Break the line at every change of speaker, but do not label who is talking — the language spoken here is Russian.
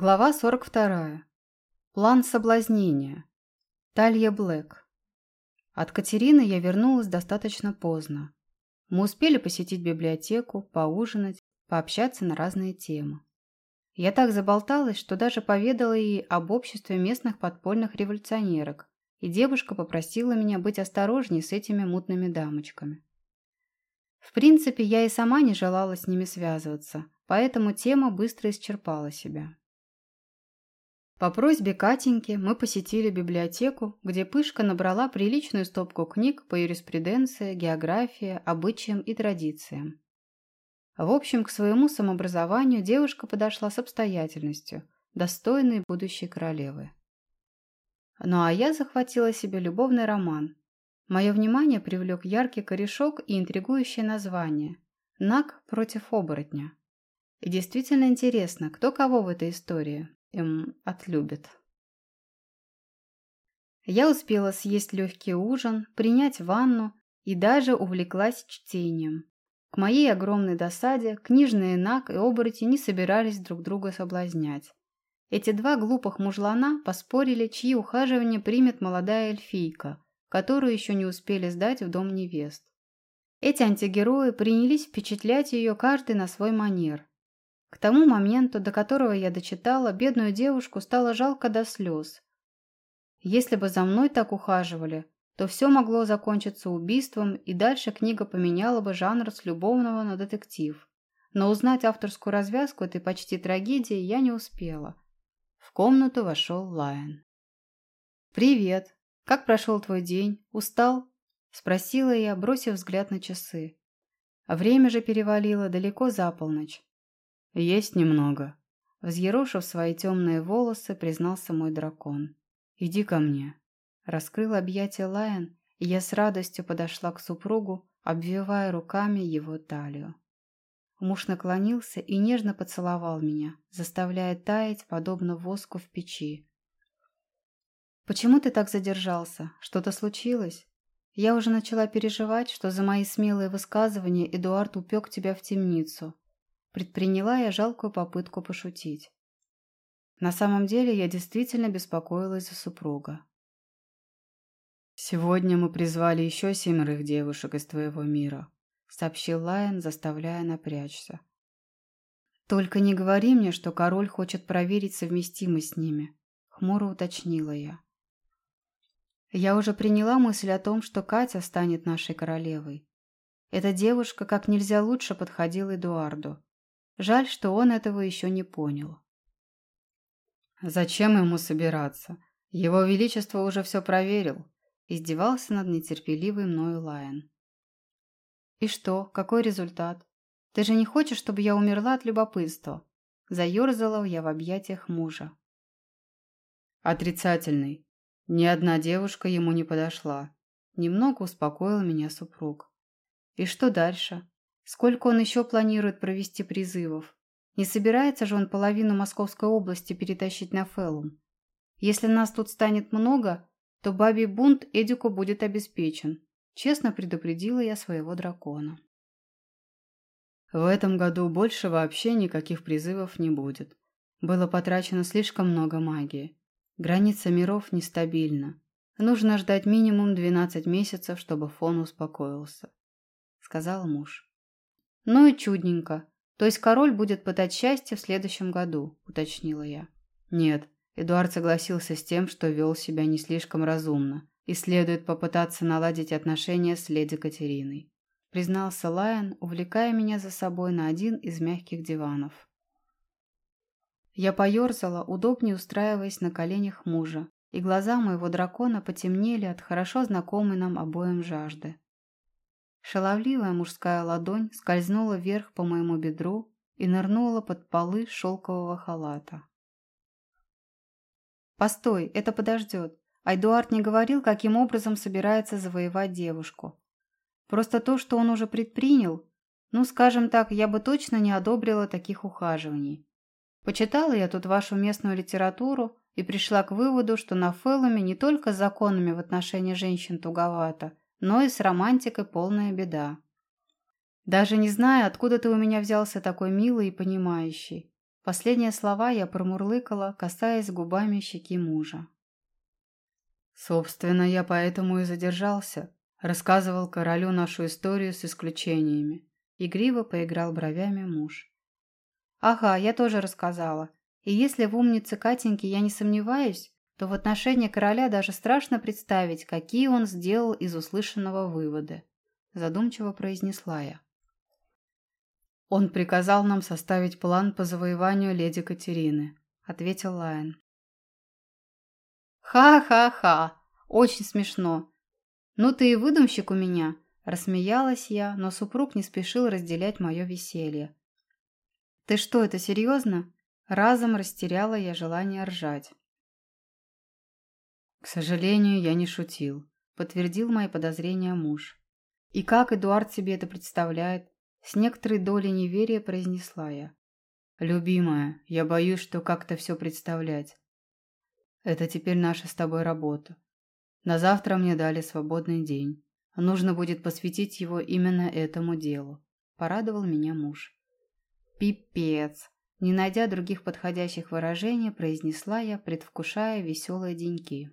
Глава 42. План соблазнения. Талья Блэк. От Катерины я вернулась достаточно поздно. Мы успели посетить библиотеку, поужинать, пообщаться на разные темы. Я так заболталась, что даже поведала ей об обществе местных подпольных революционерок, и девушка попросила меня быть осторожней с этими мутными дамочками. В принципе, я и сама не желала с ними связываться, поэтому тема быстро исчерпала себя. По просьбе Катеньки мы посетили библиотеку, где Пышка набрала приличную стопку книг по юриспруденции, географии, обычаям и традициям. В общем, к своему самообразованию девушка подошла с обстоятельностью, достойной будущей королевы. Ну а я захватила себе любовный роман. Мое внимание привлек яркий корешок и интригующее название «Наг против оборотня». И действительно интересно, кто кого в этой истории, эм, отлюбит. Я успела съесть легкий ужин, принять ванну и даже увлеклась чтением. К моей огромной досаде книжные Нак и обороти не собирались друг друга соблазнять. Эти два глупых мужлана поспорили, чьи ухаживания примет молодая эльфийка, которую еще не успели сдать в дом невест. Эти антигерои принялись впечатлять ее каждый на свой манер, к тому моменту, до которого я дочитала, бедную девушку стало жалко до слез. Если бы за мной так ухаживали, то все могло закончиться убийством, и дальше книга поменяла бы жанр с любовного на детектив. Но узнать авторскую развязку этой почти трагедии я не успела. В комнату вошел Лайон. «Привет! Как прошел твой день? Устал?» – спросила я, бросив взгляд на часы. Время же перевалило далеко за полночь. «Есть немного», — взъерошив свои темные волосы, признался мой дракон. «Иди ко мне». Раскрыл объятия Лайон, и я с радостью подошла к супругу, обвивая руками его талию. Муж наклонился и нежно поцеловал меня, заставляя таять, подобно воску в печи. «Почему ты так задержался? Что-то случилось?» Я уже начала переживать, что за мои смелые высказывания Эдуард упек тебя в темницу, Предприняла я жалкую попытку пошутить. На самом деле я действительно беспокоилась за супруга. «Сегодня мы призвали еще семерых девушек из твоего мира», сообщил Лайон, заставляя напрячься. «Только не говори мне, что король хочет проверить совместимость с ними», хмуро уточнила я. Я уже приняла мысль о том, что Катя станет нашей королевой. Эта девушка как нельзя лучше подходила Эдуарду. Жаль, что он этого еще не понял. «Зачем ему собираться? Его Величество уже все проверил», – издевался над нетерпеливой мною Лайон. «И что? Какой результат? Ты же не хочешь, чтобы я умерла от любопытства?» Заерзала я в объятиях мужа. «Отрицательный. Ни одна девушка ему не подошла». Немного успокоил меня супруг. «И что дальше? Сколько он еще планирует провести призывов? Не собирается же он половину Московской области перетащить на Феллум? Если нас тут станет много, то бабий бунт Эдику будет обеспечен. Честно предупредила я своего дракона. В этом году больше вообще никаких призывов не будет. Было потрачено слишком много магии. Граница миров нестабильна. Нужно ждать минимум 12 месяцев, чтобы фон успокоился, сказал муж. «Ну и чудненько. То есть король будет пытать счастье в следующем году», – уточнила я. «Нет». Эдуард согласился с тем, что вел себя не слишком разумно, и следует попытаться наладить отношения с леди Катериной. Признался Лайон, увлекая меня за собой на один из мягких диванов. Я поерзала, удобнее устраиваясь на коленях мужа, и глаза моего дракона потемнели от хорошо знакомой нам обоим жажды. Шаловливая мужская ладонь скользнула вверх по моему бедру и нырнула под полы шелкового халата. «Постой, это подождет. А Эдуард не говорил, каким образом собирается завоевать девушку. Просто то, что он уже предпринял, ну, скажем так, я бы точно не одобрила таких ухаживаний. Почитала я тут вашу местную литературу и пришла к выводу, что на Феллуме не только с законами в отношении женщин туговато, но и с романтикой полная беда. Даже не знаю, откуда ты у меня взялся такой милый и понимающий. Последние слова я промурлыкала, касаясь губами щеки мужа.
Собственно, я поэтому и задержался. Рассказывал королю нашу историю с исключениями.
Игриво поиграл бровями муж. Ага, я тоже рассказала. И если в умнице Катеньки я не сомневаюсь, то в отношении короля даже страшно представить, какие он сделал из услышанного выводы. Задумчиво произнесла я.
«Он приказал нам составить план по завоеванию леди Катерины», — ответил Лайон.
«Ха-ха-ха! Очень смешно. Ну ты и выдумщик у меня!» Рассмеялась я, но супруг не спешил разделять мое веселье. «Ты что, это серьезно?» Разом растеряла я желание ржать.
«К сожалению, я не шутил», — подтвердил мои подозрения муж.
«И как Эдуард себе это представляет?» С некоторой долей неверия произнесла я.
«Любимая, я боюсь, что как-то все представлять. Это теперь наша с тобой работа. На завтра мне дали свободный день. Нужно будет посвятить его именно этому делу», — порадовал меня муж.
«Пипец!» Не найдя других подходящих выражений, произнесла я, предвкушая веселые деньки.